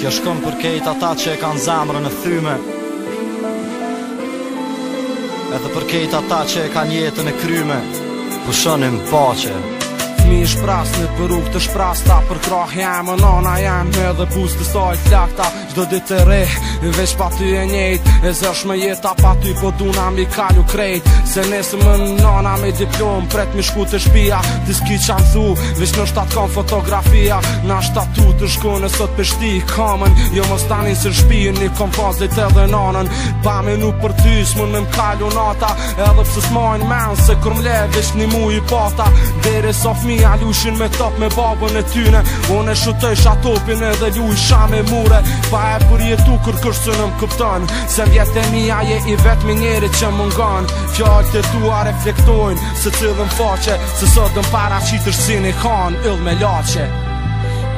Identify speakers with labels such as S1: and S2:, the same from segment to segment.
S1: Kjo shkon për kejt ata që e kanë zamrë në thyme Edhe për kejt ata që e kanë
S2: jetën e kryme Pushonim pache Pushonim pache Mi i shpras në për rrug të shprasta Për krah jam e nona jam Me dhe bus të saj flakta Gjdo dit e re Vesh pa ty e njejt E zësh me jeta pa ty Po duna mi kalu krejt Se nesë më nona me diplom Pret mi shku të shpia Tis ki qanë thu Vesh në shtatë kam fotografia Na shtatu të shku në sot për shti Komen Jo më stanin së shpi Një kom fazit Edhe nonën Pa me nuk për ty Së me më nata Edhe pësë smojnë men Se kër mle Vesh një mu i pata Dere ja lushin me top me babën e tyne Unë e shutoj shatopin edhe ju i shame mure Pa e përjetu kër kërsu në më kuptan Se vjetë e mija je i vetë me njeri që më ngan Fjallë të tua reflektojnë Se cilën faqe Se sëtën para qitër si në kanë Yll me lache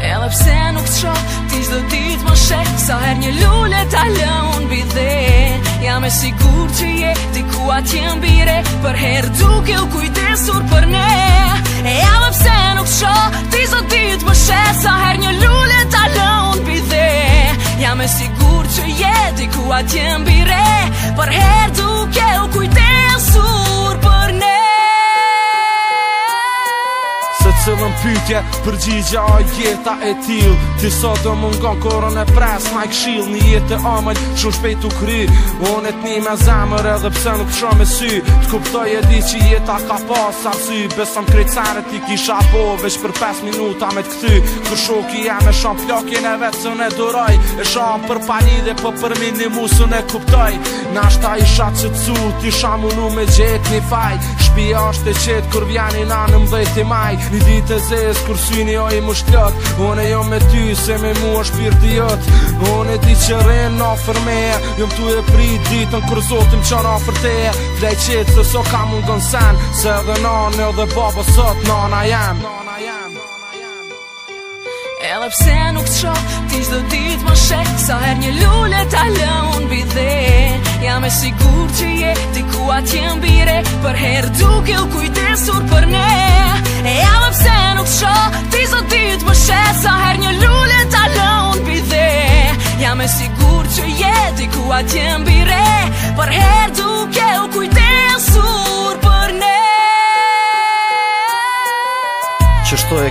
S3: Edhe pse nuk të qo Ti shdo dit më shek Sa her një lullë të alë unë bidhe Jam e sigur që je Diku atjen bire Për her duke u kujte tua Por her do que eu cuidei vetëm pytje, Përgjigja
S2: a jeta e til Ti sot dhe mungon koron e pres Ma i kshil një jetë e amal Që shpejt u kry Unë e t'ni me zemër edhe pse nuk qo me sy T'kuptoj e di që jeta ka pas arsy Besëm krejtësare ti kisha po Vesh për 5 minuta me t'kthy Kër shoki e me shon plakin e vetë sën e duroj E shon për pani dhe po për për minimu sën e kuptoj ta isha që t'su Ti shamunu me gjetë një faj Shpia është e qetë kër vjani na në mdhejti maj Një të zez Kur syni a i mushtjat Unë e jam me ty se me mua shpirti jët Unë e di që rejnë në afer me Jom tu e pri ditën kur zotim që në afer te qëtë se so ka mund gënë sen Se dhe edhe nani dhe baba sot nana jem
S3: Edhe pse nuk të shok, ti qdo dit më shek Sa her një lullë të alë unë bidhe Jam e sigur që je, ti ku atjem bire Për her duke u kujtesur për ne që Ti zotit më shetë Sa her një lullë talon alon bide Jam e sigur që jeti ku atjen bire Për her duke u kujte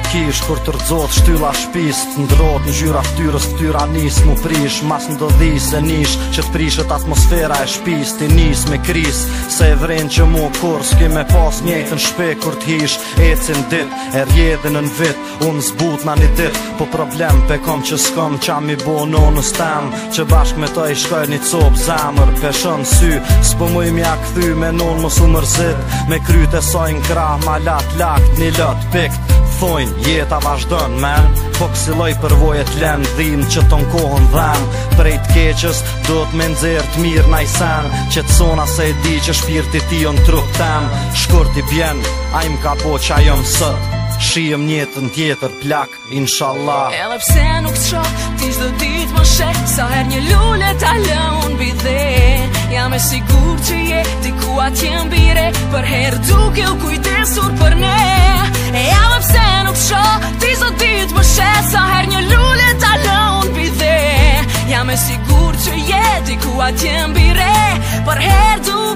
S1: kish Kur të rëzot shtylla shpis Të ndrot në gjyra ftyrës ftyra nis Mu prish mas në dëdhi se nish Që të prishet atmosfera e shpis Ti nis me kris Se e vren që mu kur s'ki me pas njëtën shpe Kur t'hish e cin dit E rjedhin në vit Unë zbut na një dit Po problem pe kom që s'kom Qa mi bo në në stem Që bashk me të i shkoj një cop zemër Peshën sy S'po mu i mja këthy me non mësu mërzit Me kryte sojnë krah ma lat lakt Një lot pikt thojnë jeta vazhdon men Po kësiloj për vojet lem dhim që ton kohën dham Prej të keqës do të menzirë të mirë na i sen Që të sona se e di që shpirti ti o në trup tem Shkur ti bjen, a im ka po që a jom së Shihëm njetën tjetër plak, inshallah Edhe
S3: pse nuk të shok, ti shdo dit më shek Sa her një lullet a lëm jam e sigur që je Ti ku atë jem bire Për herë duke u kujtesur për ne E jam e pse nuk të shoh Ti zot dit më Sa her një lullë ta talon pide Jam e sigur që je Ti ku atë jem bire Për herë duke u kujtesur për ne